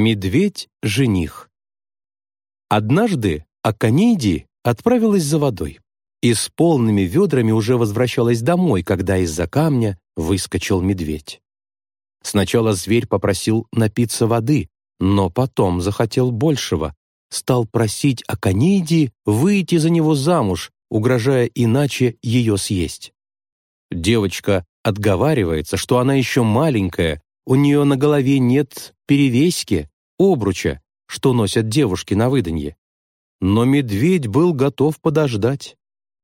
Медведь-жених. Однажды Аконидий отправилась за водой и с полными ведрами уже возвращалась домой, когда из-за камня выскочил медведь. Сначала зверь попросил напиться воды, но потом захотел большего, стал просить Аконидии выйти за него замуж, угрожая иначе ее съесть. Девочка отговаривается, что она еще маленькая, у нее на голове нет перевеськи, обруча, что носят девушки на выданье. Но медведь был готов подождать.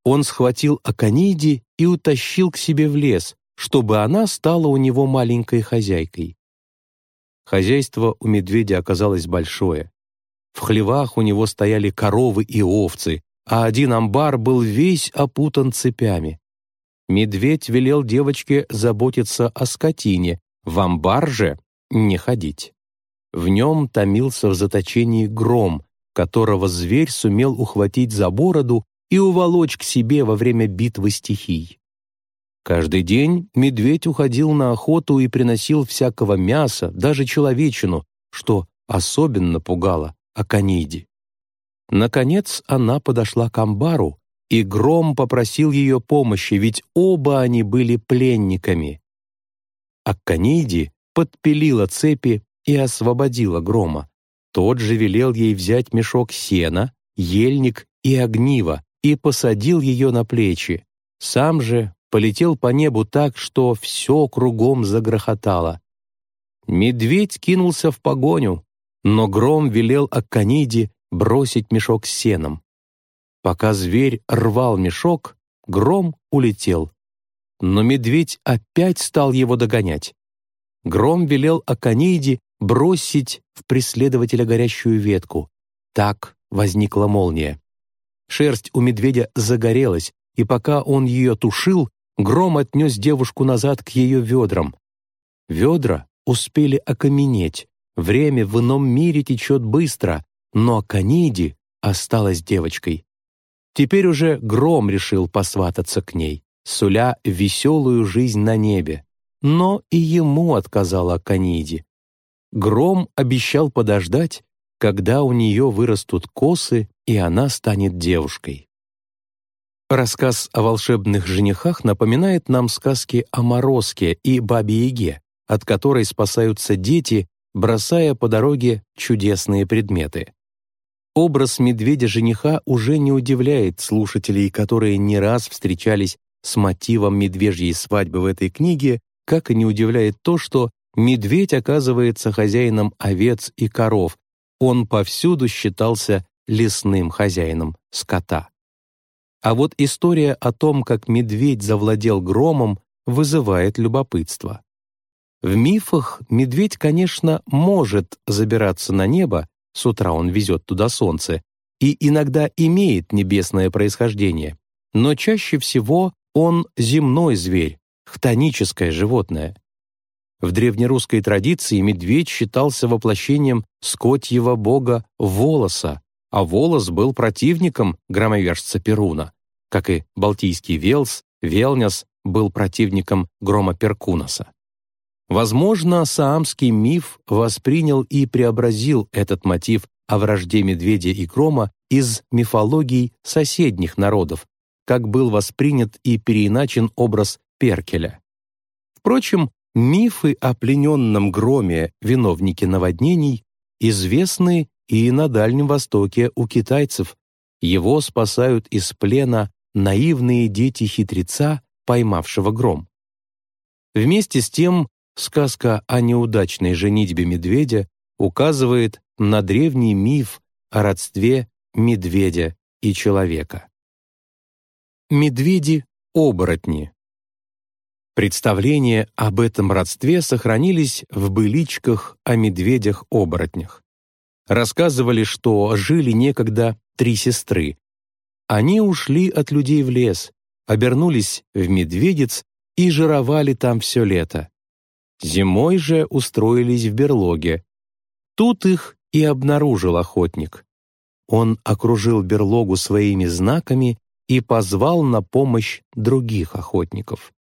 Он схватил Акониди и утащил к себе в лес, чтобы она стала у него маленькой хозяйкой. Хозяйство у медведя оказалось большое. В хлевах у него стояли коровы и овцы, а один амбар был весь опутан цепями. Медведь велел девочке заботиться о скотине, в амбар же не ходить. В нем томился в заточении гром, которого зверь сумел ухватить за бороду и уволочь к себе во время битвы стихий. Каждый день медведь уходил на охоту и приносил всякого мяса, даже человечину, что особенно пугало Акониди. Наконец она подошла к амбару, и Гром попросил ее помощи, ведь оба они были пленниками. Акканиди подпилила цепи и освободила Грома. Тот же велел ей взять мешок сена, ельник и огниво и посадил ее на плечи. Сам же полетел по небу так, что все кругом загрохотало. Медведь кинулся в погоню, но Гром велел Акканиде бросить мешок с сеном. Пока зверь рвал мешок, Гром улетел но медведь опять стал его догонять. Гром велел Аконейде бросить в преследователя горящую ветку. Так возникла молния. Шерсть у медведя загорелась, и пока он ее тушил, Гром отнес девушку назад к ее ведрам. Ведра успели окаменеть. Время в ином мире течет быстро, но Аконейди осталась девочкой. Теперь уже Гром решил посвататься к ней суля веселую жизнь на небе. Но и ему отказала Каниди. Гром обещал подождать, когда у нее вырастут косы, и она станет девушкой. Рассказ о волшебных женихах напоминает нам сказки о Морозке и Бабе-Яге, от которой спасаются дети, бросая по дороге чудесные предметы. Образ медведя-жениха уже не удивляет слушателей, которые не раз встречались с мотивом медвежьей свадьбы в этой книге, как и не удивляет то, что медведь оказывается хозяином овец и коров. Он повсюду считался лесным хозяином скота. А вот история о том, как медведь завладел громом, вызывает любопытство. В мифах медведь, конечно, может забираться на небо, с утра он везет туда солнце, и иногда имеет небесное происхождение, но чаще всего он земной зверь, хтоническое животное. В древнерусской традиции медведь считался воплощением скотьего бога Волоса, а Волос был противником громовержца Перуна, как и балтийский Велс, Велняс был противником грома Перкунаса. Возможно, саамский миф воспринял и преобразил этот мотив о вражде медведя и грома из мифологий соседних народов, как был воспринят и переиначен образ Перкеля. Впрочем, мифы о плененном громе виновнике наводнений известны и на Дальнем Востоке у китайцев. Его спасают из плена наивные дети хитреца, поймавшего гром. Вместе с тем, сказка о неудачной женитьбе медведя указывает на древний миф о родстве медведя и человека. Медведи-оборотни. Представления об этом родстве сохранились в быличках о медведях-оборотнях. Рассказывали, что жили некогда три сестры. Они ушли от людей в лес, обернулись в медведец и жировали там все лето. Зимой же устроились в берлоге. Тут их и обнаружил охотник. Он окружил берлогу своими знаками и позвал на помощь других охотников.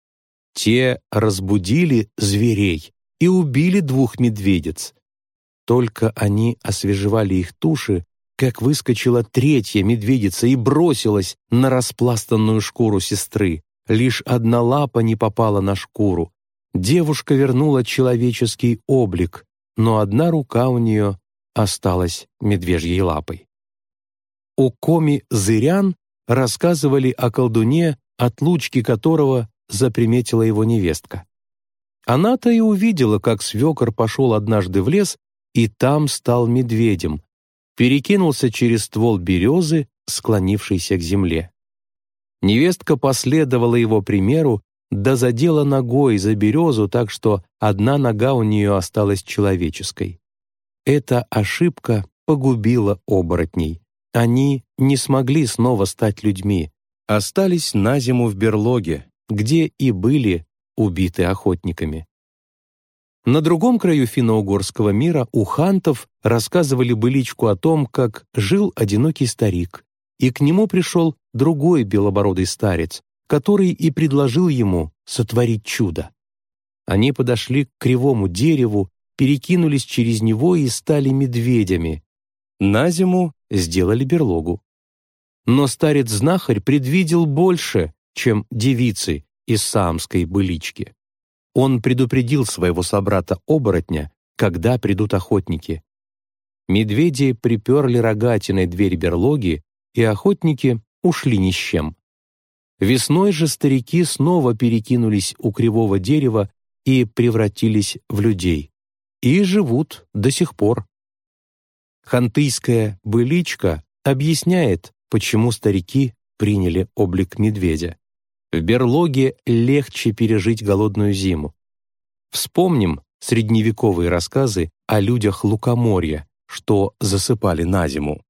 Те разбудили зверей и убили двух медведец. Только они освежевали их туши, как выскочила третья медведица и бросилась на распластанную шкуру сестры. Лишь одна лапа не попала на шкуру. Девушка вернула человеческий облик, но одна рука у нее осталась медвежьей лапой. У Коми Зырян рассказывали о колдуне, отлучки которого заприметила его невестка. Она-то и увидела, как свекор пошел однажды в лес и там стал медведем, перекинулся через ствол березы, склонившийся к земле. Невестка последовала его примеру, да задела ногой за березу так, что одна нога у нее осталась человеческой. Эта ошибка погубила оборотней. Они не смогли снова стать людьми, остались на зиму в берлоге, где и были убиты охотниками. На другом краю финно-угорского мира у хантов рассказывали быличку о том, как жил одинокий старик, и к нему пришел другой белобородый старец, который и предложил ему сотворить чудо. Они подошли к кривому дереву, перекинулись через него и стали медведями. На зиму сделали берлогу. Но старец-знахарь предвидел больше, чем девицы из самской былички. Он предупредил своего собрата-оборотня, когда придут охотники. Медведи приперли рогатиной дверь берлоги, и охотники ушли ни с чем. Весной же старики снова перекинулись у кривого дерева и превратились в людей. И живут до сих пор. Хантыйская быличка объясняет, почему старики приняли облик медведя. В берлоге легче пережить голодную зиму. Вспомним средневековые рассказы о людях лукоморья, что засыпали на зиму.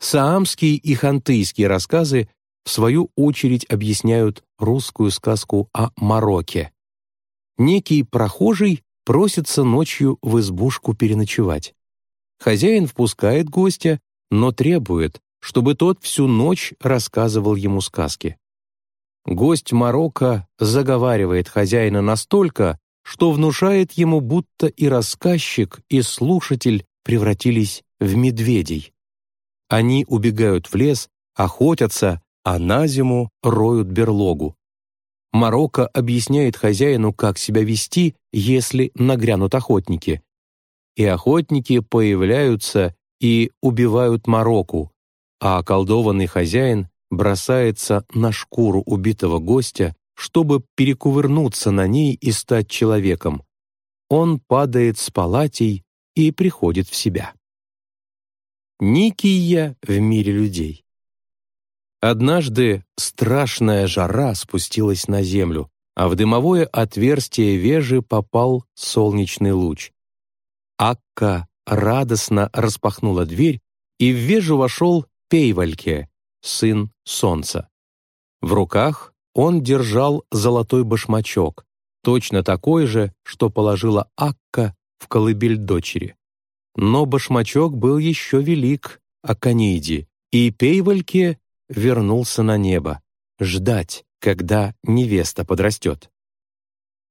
Саамские и хантыйские рассказы в свою очередь объясняют русскую сказку о Марокке. Некий прохожий просится ночью в избушку переночевать. Хозяин впускает гостя, но требует, чтобы тот всю ночь рассказывал ему сказки. Гость Марокко заговаривает хозяина настолько, что внушает ему, будто и рассказчик, и слушатель превратились в медведей. Они убегают в лес, охотятся, а на зиму роют берлогу. Марокко объясняет хозяину, как себя вести, если нагрянут охотники. И охотники появляются и убивают Марокку, а околдованный хозяин бросается на шкуру убитого гостя, чтобы перекувырнуться на ней и стать человеком. Он падает с палатей и приходит в себя. Никия в мире людей. Однажды страшная жара спустилась на землю, а в дымовое отверстие вежи попал солнечный луч. Акка радостно распахнула дверь, и в вежу вошел Пейвальке, сын солнца. В руках он держал золотой башмачок, точно такой же, что положила Акка в колыбель дочери. Но башмачок был еще велик, Аканейди, и Пейвальке вернулся на небо, ждать, когда невеста подрастет.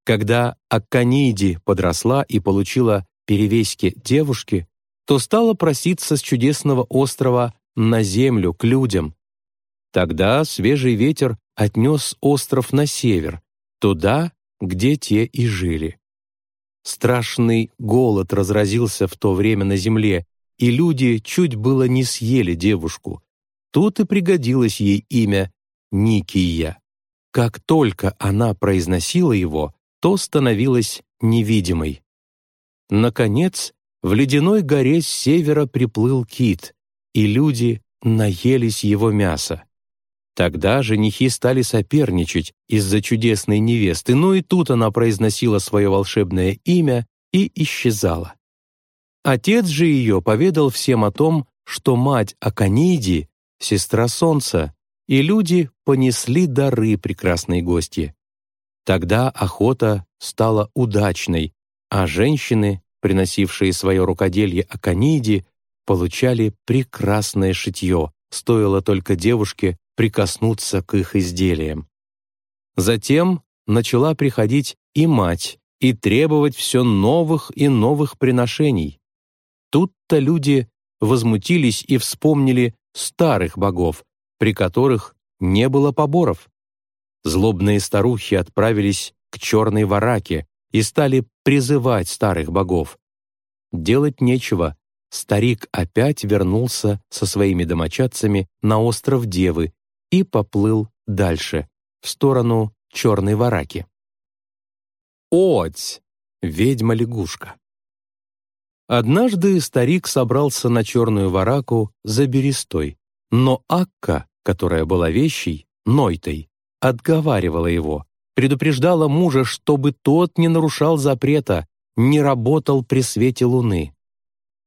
Когда Акканейди подросла и получила перевеськи девушки, то стала проситься с чудесного острова на землю, к людям, Тогда свежий ветер отнес остров на север, туда, где те и жили. Страшный голод разразился в то время на земле, и люди чуть было не съели девушку. Тут и пригодилось ей имя Никия. Как только она произносила его, то становилась невидимой. Наконец, в ледяной горе с севера приплыл кит, и люди наелись его мяса. Тогда женихи стали соперничать из-за чудесной невесты, но и тут она произносила свое волшебное имя и исчезала. Отец же ее поведал всем о том, что мать Аканиди — сестра солнца, и люди понесли дары прекрасной гости. Тогда охота стала удачной, а женщины, приносившие свое рукоделье Аканиди, получали прекрасное шитье, стоило только девушке прикоснуться к их изделиям. Затем начала приходить и мать и требовать все новых и новых приношений, Тут-то люди возмутились и вспомнили старых богов, при которых не было поборов. Злобные старухи отправились к черной вараке и стали призывать старых богов. Делать нечего, старик опять вернулся со своими домочадцами на остров Девы и поплыл дальше, в сторону черной вараки. Оть! Ведьма-лягушка. Однажды старик собрался на черную вараку за берестой, но Акка, которая была вещей, Нойтой, отговаривала его, предупреждала мужа, чтобы тот не нарушал запрета, не работал при свете луны.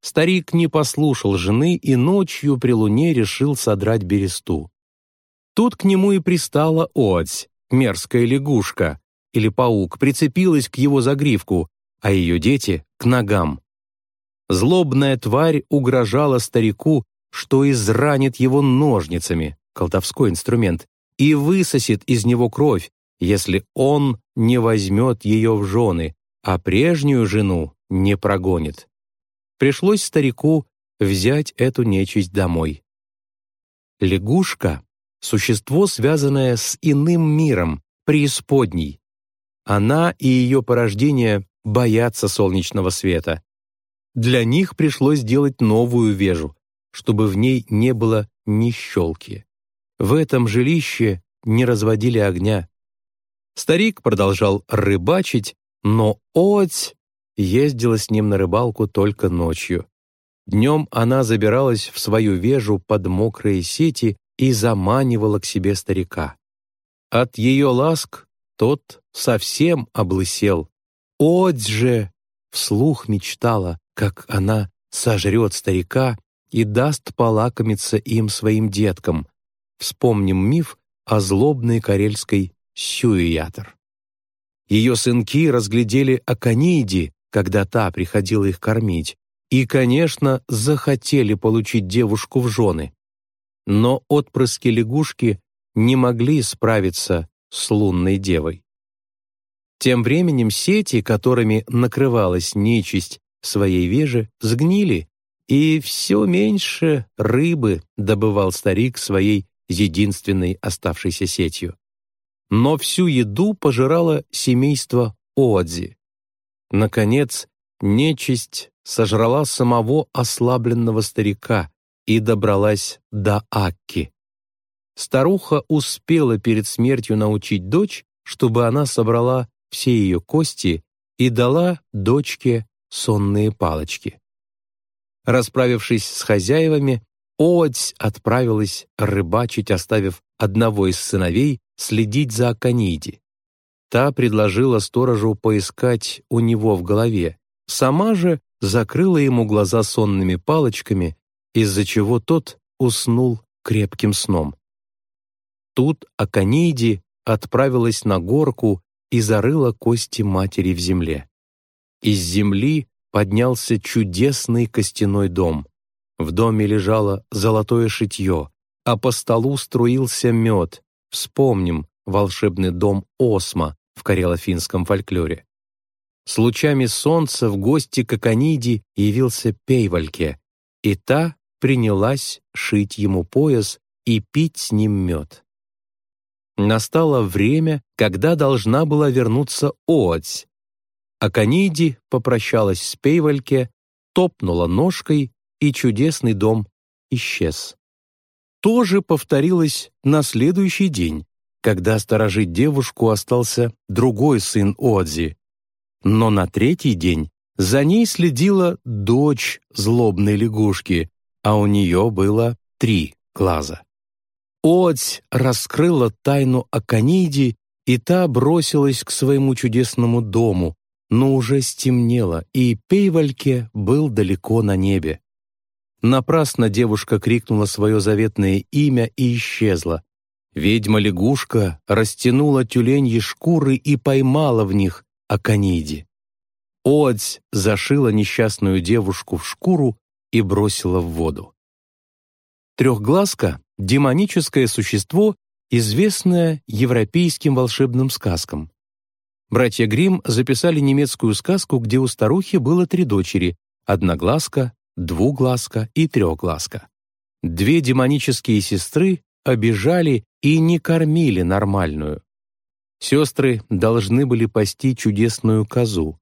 Старик не послушал жены и ночью при луне решил содрать бересту. Тут к нему и пристала Оать, мерзкая лягушка, или паук, прицепилась к его загривку, а ее дети — к ногам. Злобная тварь угрожала старику, что изранит его ножницами, колдовской инструмент, и высосет из него кровь, если он не возьмет ее в жены, а прежнюю жену не прогонит. Пришлось старику взять эту нечисть домой. Лягушка — существо, связанное с иным миром, преисподней. Она и ее порождение боятся солнечного света. Для них пришлось делать новую вежу, чтобы в ней не было ни щелки. В этом жилище не разводили огня. Старик продолжал рыбачить, но Оть ездила с ним на рыбалку только ночью. Днем она забиралась в свою вежу под мокрые сети и заманивала к себе старика. От ее ласк тот совсем облысел. Оть же вслух мечтала, как она сожрет старика и даст полакомиться им своим деткам. Вспомним миф о злобной карельской Сюиятор. Ее сынки разглядели Аконейди, когда та приходила их кормить, и, конечно, захотели получить девушку в жены. Но отпрыски лягушки не могли справиться с лунной девой. Тем временем сети, которыми накрывалась нечисть своей веже, сгнили, и все меньше рыбы добывал старик своей единственной оставшейся сетью но всю еду пожирало семейство Оадзи. Наконец, нечисть сожрала самого ослабленного старика и добралась до Акки. Старуха успела перед смертью научить дочь, чтобы она собрала все ее кости и дала дочке сонные палочки. Расправившись с хозяевами, Оадзь отправилась рыбачить, оставив одного из сыновей следить за Акониди. Та предложила сторожу поискать у него в голове, сама же закрыла ему глаза сонными палочками, из-за чего тот уснул крепким сном. Тут Акониди отправилась на горку и зарыла кости матери в земле. Из земли поднялся чудесный костяной дом. В доме лежало золотое шитье, а по столу струился мед, Вспомним волшебный дом Осма в карело-финском фольклоре. С лучами солнца в гости к Акониде явился Пейвальке, и та принялась шить ему пояс и пить с ним мед. Настало время, когда должна была вернуться Ооть. Акониди попрощалась с Пейвальке, топнула ножкой, и чудесный дом исчез тоже повторилось на следующий день, когда сторожить девушку остался другой сын Одзи. Но на третий день за ней следила дочь злобной лягушки, а у нее было три глаза. Одзь раскрыла тайну Акониди, и та бросилась к своему чудесному дому, но уже стемнело, и Пейвальке был далеко на небе. Напрасно девушка крикнула свое заветное имя и исчезла. Ведьма-лягушка растянула тюленьи шкуры и поймала в них Акониди. Одзь зашила несчастную девушку в шкуру и бросила в воду. Трехглазка — демоническое существо, известное европейским волшебным сказкам. Братья Гримм записали немецкую сказку, где у старухи было три дочери — Одноглазка, двуглазка и трехглазка. Две демонические сестры обижали и не кормили нормальную. Сестры должны были пасти чудесную козу.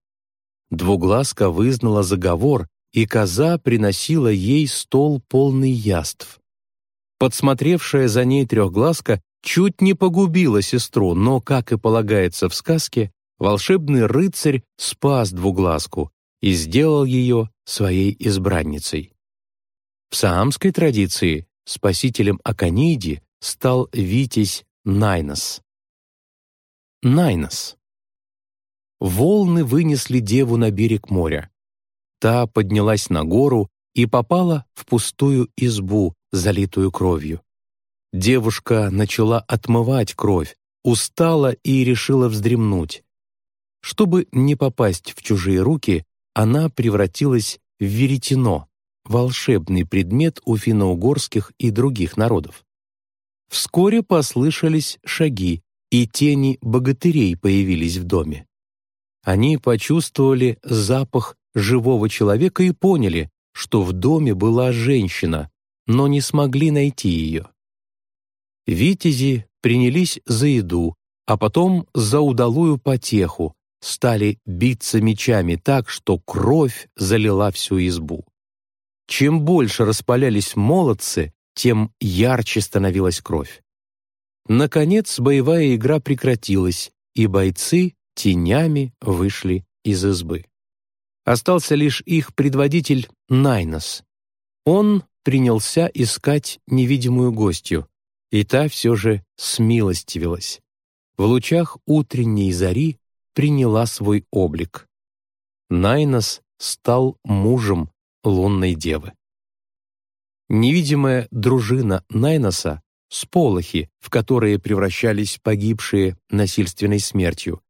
Двуглазка вызнала заговор, и коза приносила ей стол полный яств. Подсмотревшая за ней трехглазка чуть не погубила сестру, но, как и полагается в сказке, волшебный рыцарь спас двуглазку и сделал ее своей избранницей. В саамской традиции спасителем Аконейди стал Витязь Найнос. Найнос. Волны вынесли деву на берег моря. Та поднялась на гору и попала в пустую избу, залитую кровью. Девушка начала отмывать кровь, устала и решила вздремнуть. Чтобы не попасть в чужие руки, она превратилась в веретено, волшебный предмет у финно-угорских и других народов. Вскоре послышались шаги, и тени богатырей появились в доме. Они почувствовали запах живого человека и поняли, что в доме была женщина, но не смогли найти ее. Витязи принялись за еду, а потом за удалую потеху, стали биться мечами так, что кровь залила всю избу. Чем больше распалялись молодцы, тем ярче становилась кровь. Наконец боевая игра прекратилась, и бойцы тенями вышли из избы. Остался лишь их предводитель Найнос. Он принялся искать невидимую гостью, и та все же смилостивилась. В лучах утренней зари приняла свой облик. Найнос стал мужем лунной девы. Невидимая дружина Найноса — сполохи, в которые превращались погибшие насильственной смертью.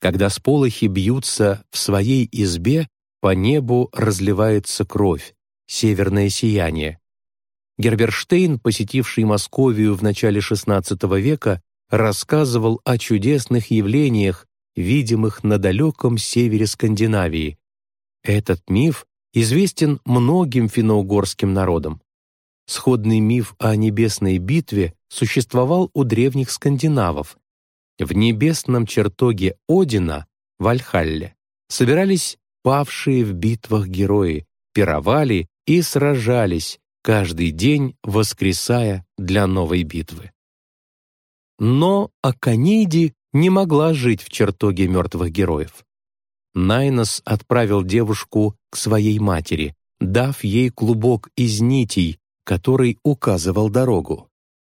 Когда сполохи бьются в своей избе, по небу разливается кровь, северное сияние. Герберштейн, посетивший Московию в начале XVI века, рассказывал о чудесных явлениях, видимых на далеком севере Скандинавии. Этот миф известен многим финно-угорским народам. Сходный миф о небесной битве существовал у древних скандинавов. В небесном чертоге Одина, Вальхалле, собирались павшие в битвах герои, пировали и сражались, каждый день воскресая для новой битвы. Но Аконейди не могла жить в чертоге мертвых героев. Найнос отправил девушку к своей матери, дав ей клубок из нитей, который указывал дорогу.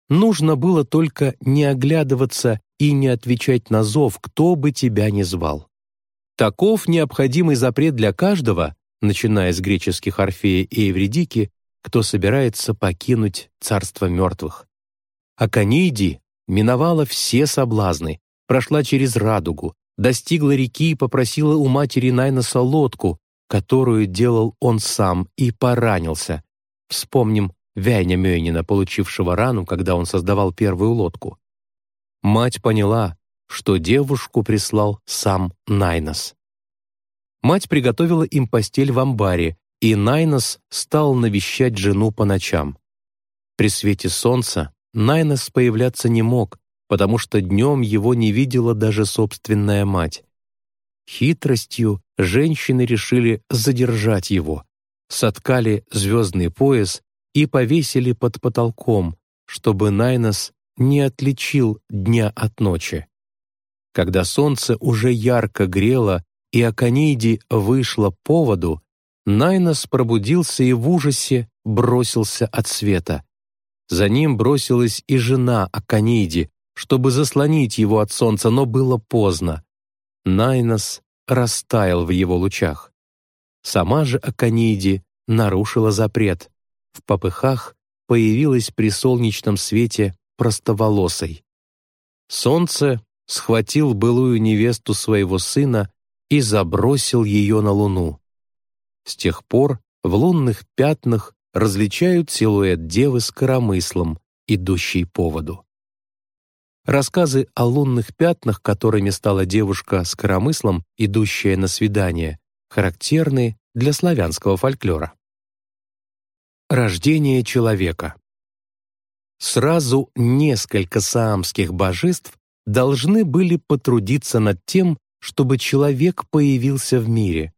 Нужно было только не оглядываться и не отвечать на зов, кто бы тебя ни звал. Таков необходимый запрет для каждого, начиная с греческих Орфея и Эвредики, кто собирается покинуть царство мертвых. Аконейди миновала все соблазны, прошла через радугу, достигла реки и попросила у матери Найноса лодку, которую делал он сам, и поранился. Вспомним Вяйня Мёйнина, получившего рану, когда он создавал первую лодку. Мать поняла, что девушку прислал сам Найнос. Мать приготовила им постель в амбаре, и Найнос стал навещать жену по ночам. При свете солнца Найнос появляться не мог, потому что днем его не видела даже собственная мать. Хитростью женщины решили задержать его, соткали звездный пояс и повесили под потолком, чтобы Найнос не отличил дня от ночи. Когда солнце уже ярко грело и Аконейди вышла по воду, Найнос пробудился и в ужасе бросился от света. За ним бросилась и жена Аконейди, чтобы заслонить его от солнца, но было поздно. Найнос растаял в его лучах. Сама же Аконейди нарушила запрет. В попыхах появилась при солнечном свете простоволосой. Солнце схватил былую невесту своего сына и забросил ее на луну. С тех пор в лунных пятнах различают силуэт девы с коромыслом, идущей по воду. Рассказы о лунных пятнах, которыми стала девушка с коромыслом, идущая на свидание, характерны для славянского фольклора. Рождение человека. Сразу несколько саамских божеств должны были потрудиться над тем, чтобы человек появился в мире.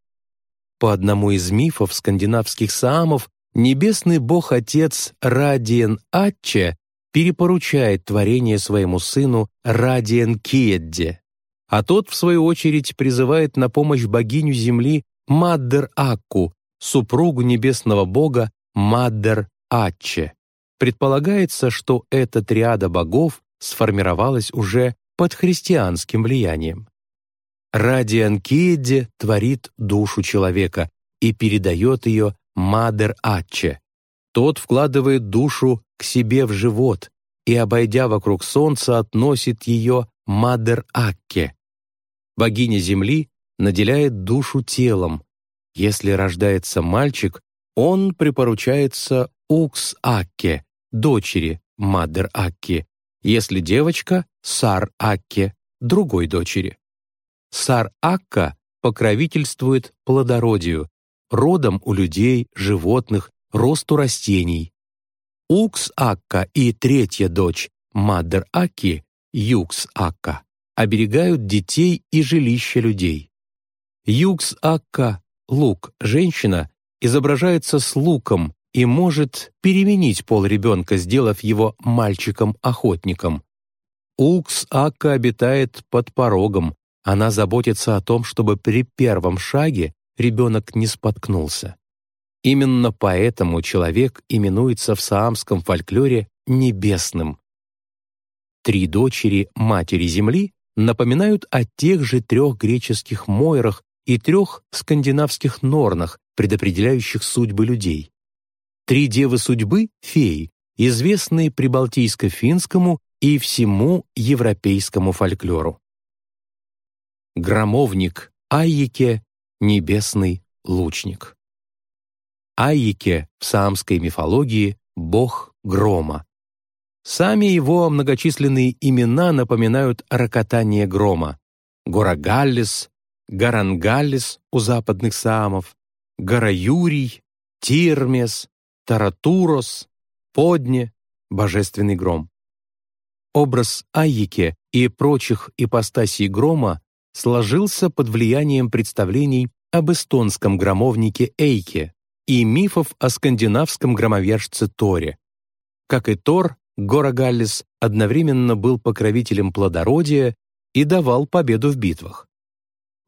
По одному из мифов скандинавских саамов, небесный бог-отец Радиен Атче перепоручает творение своему сыну Радиен Киедде, а тот, в свою очередь, призывает на помощь богиню земли Маддер Акку, супругу небесного бога Маддер Атче. Предполагается, что эта триада богов сформировалась уже под христианским влиянием. Радиан Киедде творит душу человека и передает ее Мадер Атче. Тот вкладывает душу к себе в живот и, обойдя вокруг солнца, относит ее Мадер Акке. Богиня Земли наделяет душу телом. Если рождается мальчик, он припоручается Укс-Акке, дочери Мадер-Акки, если девочка — Сар-Акке, другой дочери. Сар-Акка покровительствует плодородию, родам у людей, животных, росту растений. Укс-Акка и третья дочь Мадер-Акки, Юкс-Акка, оберегают детей и жилища людей. Юкс-Акка, лук, женщина, изображается с луком и может переменить пол ребенка, сделав его мальчиком-охотником. Укс-Акка обитает под порогом. Она заботится о том, чтобы при первом шаге ребенок не споткнулся. Именно поэтому человек именуется в саамском фольклоре небесным. Три дочери Матери Земли напоминают о тех же трех греческих Мойрах и трех скандинавских Норнах, предопределяющих судьбы людей. Три девы судьбы — феи, известные прибалтийско-финскому и всему европейскому фольклору. Громовник Айеке — небесный лучник. Айеке в саамской мифологии — бог грома. Сами его многочисленные имена напоминают рокотание грома. Горагаллис, Гарангаллис у западных саамов, Гараюрий, Тирмес, Таратурос, Подне, Божественный гром. Образ Айики и прочих ипостасей грома сложился под влиянием представлений об эстонском громовнике Эйке и мифов о скандинавском громовержце Торе. Как и Тор, Горагаллис одновременно был покровителем плодородия и давал победу в битвах.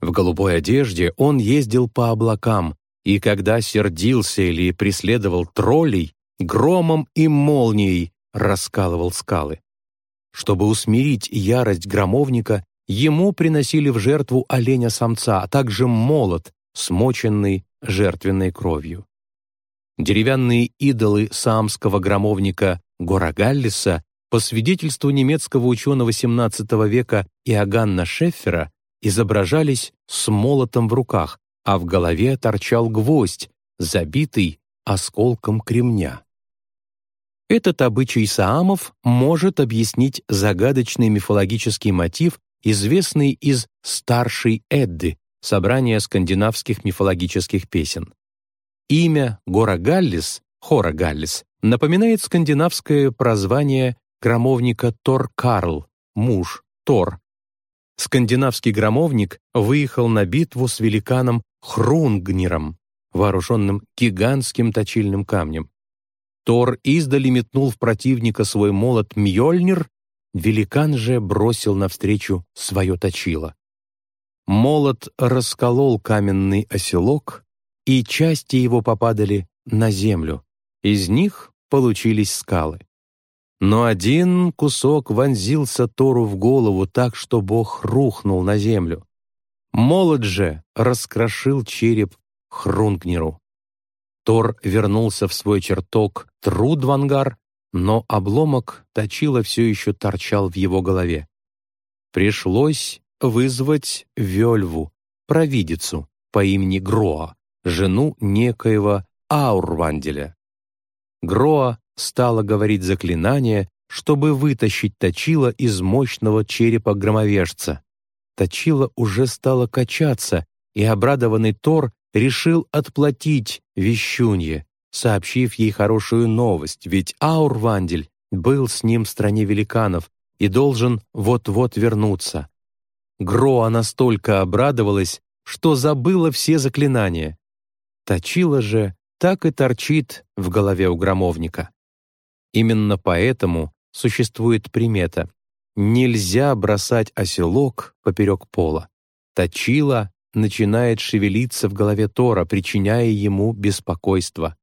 В голубой одежде он ездил по облакам, и когда сердился или преследовал троллей, громом и молнией раскалывал скалы. Чтобы усмирить ярость громовника, ему приносили в жертву оленя-самца, а также молот, смоченный жертвенной кровью. Деревянные идолы саамского громовника Горагаллиса по свидетельству немецкого ученого XVII века Иоганна Шеффера изображались с молотом в руках, а в голове торчал гвоздь, забитый осколком кремня. Этот обычай саамов может объяснить загадочный мифологический мотив, известный из «Старшей Эдды» собрания скандинавских мифологических песен. Имя Гора Галлис, Хора Галлис, напоминает скандинавское прозвание громовника Тор Карл, муж Тор. Скандинавский громовник выехал на битву с великаном Хрунгниром, вооруженным гигантским точильным камнем. Тор издали метнул в противника свой молот Мьёльнир, великан же бросил навстречу свое точило. Молот расколол каменный оселок, и части его попадали на землю. Из них получились скалы. Но один кусок вонзился Тору в голову так, что Бог рухнул на землю. Молот же раскрошил череп Хрунгнеру. Тор вернулся в свой чертог Трудвангар, но обломок точила все еще торчал в его голове. Пришлось вызвать Вельву, провидицу по имени Гроа, жену некоего Аурванделя. Гроа стала говорить заклинание, чтобы вытащить точила из мощного черепа громовержца. Точила уже стала качаться, и обрадованный Тор решил отплатить вещунье, сообщив ей хорошую новость, ведь Аурвандель был с ним в стране великанов и должен вот-вот вернуться. Гроа настолько обрадовалась, что забыла все заклинания. Точила же так и торчит в голове у громовника. Именно поэтому существует примета «нельзя бросать оселок поперек пола». Точила начинает шевелиться в голове Тора, причиняя ему беспокойство.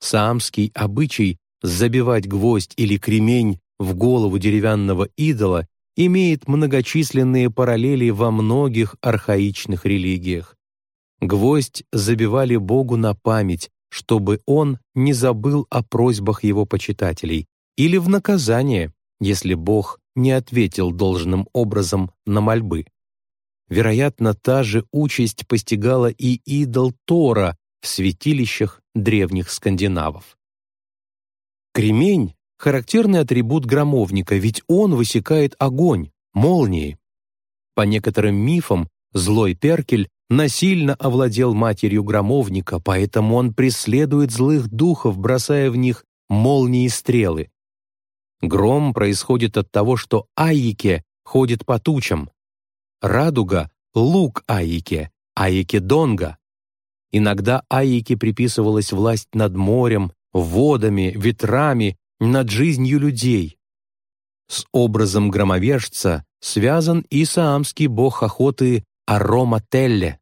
Саамский обычай забивать гвоздь или кремень в голову деревянного идола имеет многочисленные параллели во многих архаичных религиях. Гвоздь забивали Богу на память, чтобы он не забыл о просьбах его почитателей, или в наказание, если Бог не ответил должным образом на мольбы. Вероятно, та же участь постигала и идол Тора в святилищах древних скандинавов. Кремень — характерный атрибут громовника, ведь он высекает огонь, молнии. По некоторым мифам, злой Перкель насильно овладел матерью громовника, поэтому он преследует злых духов, бросая в них молнии и стрелы. Гром происходит от того, что Аике ходит по тучам, Радуга — лук Аики, Аики Донга. Иногда Аике приписывалась власть над морем, водами, ветрами, над жизнью людей. С образом громовержца связан и саамский бог охоты Арома Телле.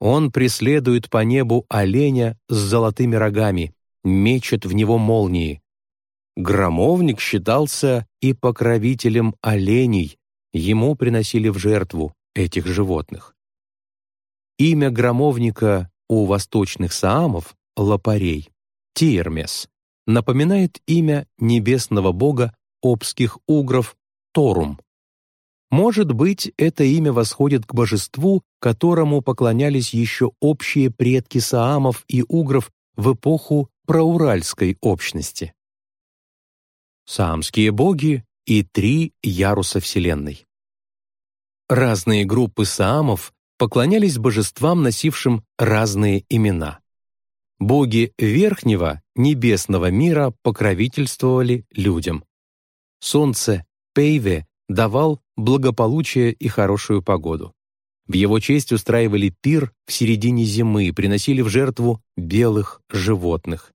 Он преследует по небу оленя с золотыми рогами, мечет в него молнии. Громовник считался и покровителем оленей, ему приносили в жертву этих животных. Имя громовника у восточных саамов — лопарей, Тиермес, напоминает имя небесного бога обских угров Торум. Может быть, это имя восходит к божеству, которому поклонялись еще общие предки саамов и угров в эпоху проуральской общности. Саамские боги и три яруса Вселенной. Разные группы саамов поклонялись божествам, носившим разные имена. Боги верхнего, небесного мира покровительствовали людям. Солнце Пейве давал благополучие и хорошую погоду. В его честь устраивали пир в середине зимы и приносили в жертву белых животных.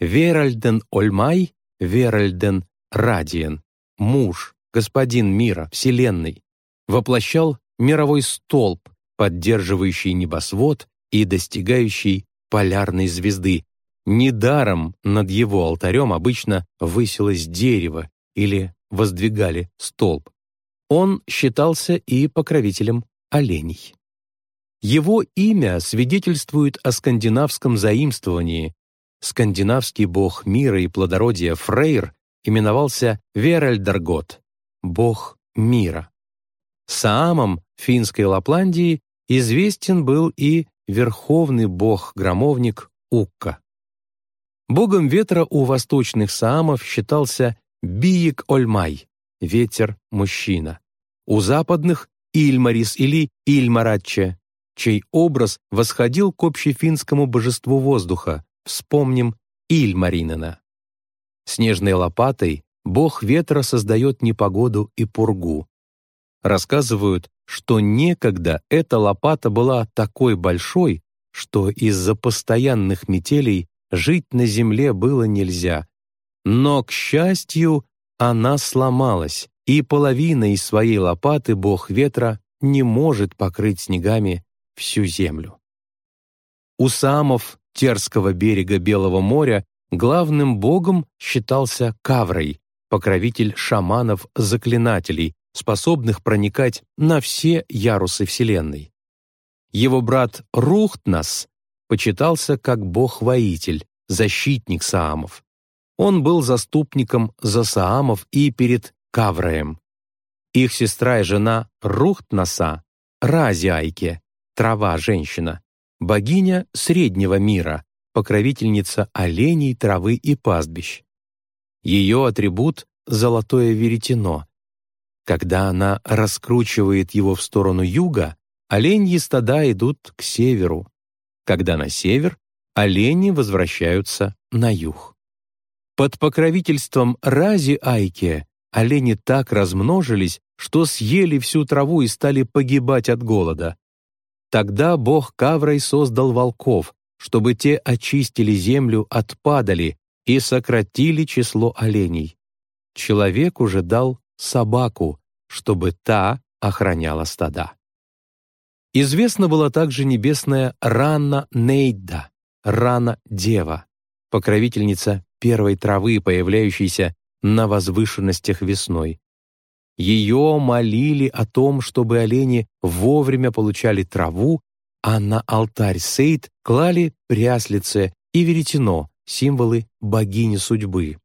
Веральден Ольмай, Веральден Радиен, муж, господин мира, вселенной, воплощал мировой столб, поддерживающий небосвод и достигающий полярной звезды. Недаром над его алтарем обычно высилось дерево или воздвигали столб. Он считался и покровителем оленей. Его имя свидетельствует о скандинавском заимствовании. Скандинавский бог мира и плодородия Фрейр именовался Веральдаргот, бог мира. Саамом финской Лапландии известен был и верховный бог-громовник Укка. Богом ветра у восточных саамов считался Биек-Ольмай, ветер-мужчина. У западных — Ильмарис или Ильмаратче, чей образ восходил к общефинскому божеству воздуха, вспомним Ильмаринена. Снежной лопатой бог ветра создает непогоду и пургу, Рассказывают, что некогда эта лопата была такой большой, что из-за постоянных метелей жить на земле было нельзя. Но, к счастью, она сломалась, и половина из своей лопаты бог ветра не может покрыть снегами всю землю. У самов Терского берега Белого моря главным богом считался Каврой, покровитель шаманов-заклинателей, способных проникать на все ярусы Вселенной. Его брат Рухтнас почитался как бог-воитель, защитник Саамов. Он был заступником за Саамов и перед Кавраем. Их сестра и жена Рухтнаса, Разиайке, трава-женщина, богиня среднего мира, покровительница оленей, травы и пастбищ. Ее атрибут — золотое веретено, когда она раскручивает его в сторону юга, оленьи стада идут к северу. Когда на север, олени возвращаются на юг. Под покровительством Рази Айке олени так размножились, что съели всю траву и стали погибать от голода. Тогда бог Каврой создал волков, чтобы те очистили землю от падали и сократили число оленей. Человек уже дал собаку, чтобы та охраняла стада. Известна была также небесная Ранна Нейда, Рана Дева, покровительница первой травы, появляющейся на возвышенностях весной. Ее молили о том, чтобы олени вовремя получали траву, а на алтарь Сейд клали пряслице и веретено, символы богини судьбы.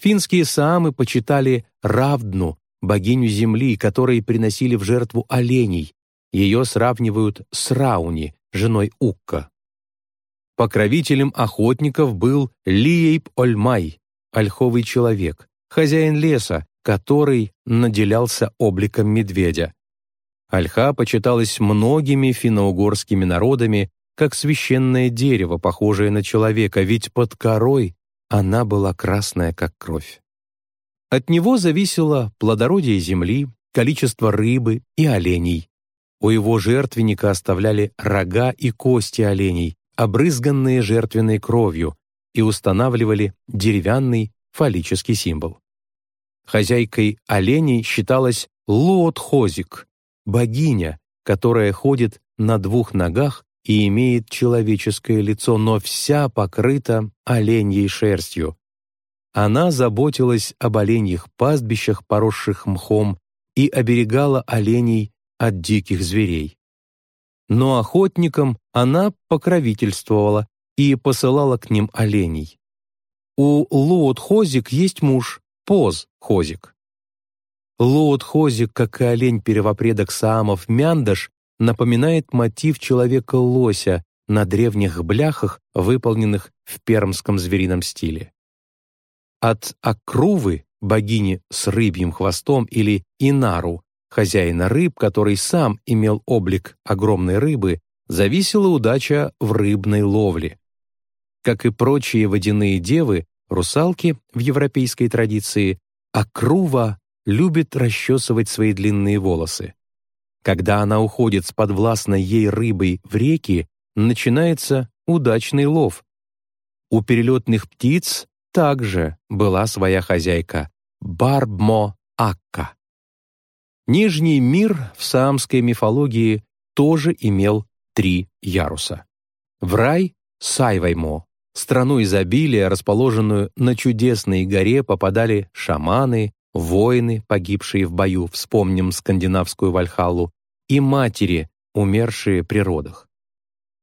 Финские саамы почитали Равдну, богиню земли, которой приносили в жертву оленей. Ее сравнивают с Рауни, женой Укка. Покровителем охотников был Лиейб Ольмай, ольховый человек, хозяин леса, который наделялся обликом медведя. Ольха почиталась многими финно-угорскими народами как священное дерево, похожее на человека, ведь под корой она была красная, как кровь. От него зависело плодородие земли, количество рыбы и оленей. У его жертвенника оставляли рога и кости оленей, обрызганные жертвенной кровью, и устанавливали деревянный фаллический символ. Хозяйкой оленей считалась Луотхозик, богиня, которая ходит на двух ногах и имеет человеческое лицо, но вся покрыта оленьей шерстью. Она заботилась об оленьих пастбищах, поросших мхом, и оберегала оленей от диких зверей. Но охотникам она покровительствовала и посылала к ним оленей. У Луот-Хозик есть муж, Поз-Хозик. Луот-Хозик, как и олень-первопредок Саамов Мяндаш, напоминает мотив человека-лося на древних бляхах, выполненных в пермском зверином стиле. От Акрувы, богини с рыбьим хвостом, или Инару, хозяина рыб, который сам имел облик огромной рыбы, зависела удача в рыбной ловле. Как и прочие водяные девы, русалки в европейской традиции, Акрува любит расчесывать свои длинные волосы. Когда она уходит с подвластной ей рыбой в реки, начинается удачный лов. У перелетных птиц также была своя хозяйка — Барбмо-Акка. Нижний мир в саамской мифологии тоже имел три яруса. В рай — Сайваймо, страну изобилия, расположенную на чудесной горе, попадали шаманы, воины, погибшие в бою, вспомним скандинавскую Вальхаллу, и матери, умершие при родах.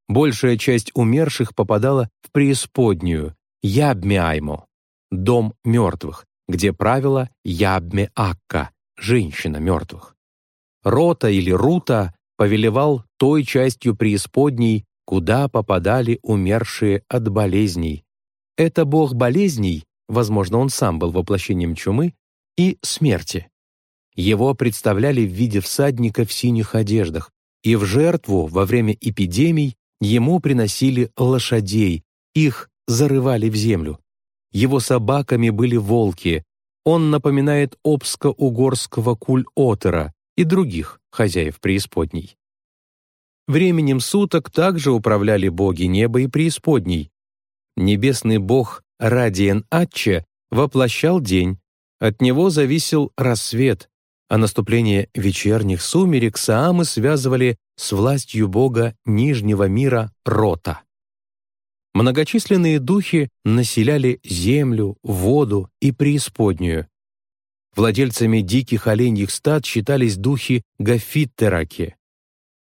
Большая часть умерших попадала в преисподнюю, Ябмиаймо, дом мертвых, где правила Ябме-Акка, женщина мертвых. Рота или Рута повелевал той частью преисподней, куда попадали умершие от болезней. Это бог болезней, возможно, он сам был воплощением чумы, и смерти. Его представляли в виде всадника в синих одеждах, и в жертву во время эпидемий ему приносили лошадей, их зарывали в землю. Его собаками были волки. Он напоминает обско-угорского куль-отера и других хозяев преисподней. Временем суток также управляли боги неба и преисподней. Небесный бог Радиен Атче воплощал день, от него зависел рассвет, а наступление вечерних сумерек Саамы связывали с властью бога Нижнего мира Рота. Многочисленные духи населяли землю, воду и преисподнюю. Владельцами диких оленьих стад считались духи Гафиттераки.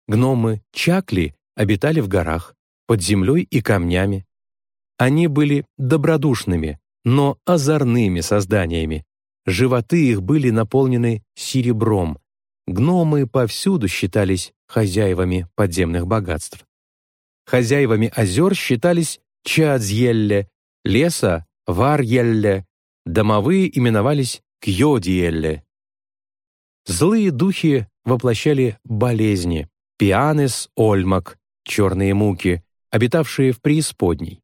Гномы Чакли обитали в горах, под землей и камнями. Они были добродушными, но озорными созданиями, Животы их были наполнены серебром. Гномы повсюду считались хозяевами подземных богатств. Хозяевами озер считались Чадзьелле, леса — Варьелле, домовые именовались Кьодиелле. Злые духи воплощали болезни, пианес — ольмак, черные муки, обитавшие в преисподней.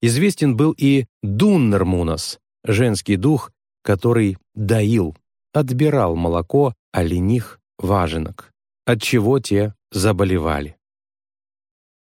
Известен был и Дуннермунос, женский дух, который доил, отбирал молоко олених важенок, отчего те заболевали.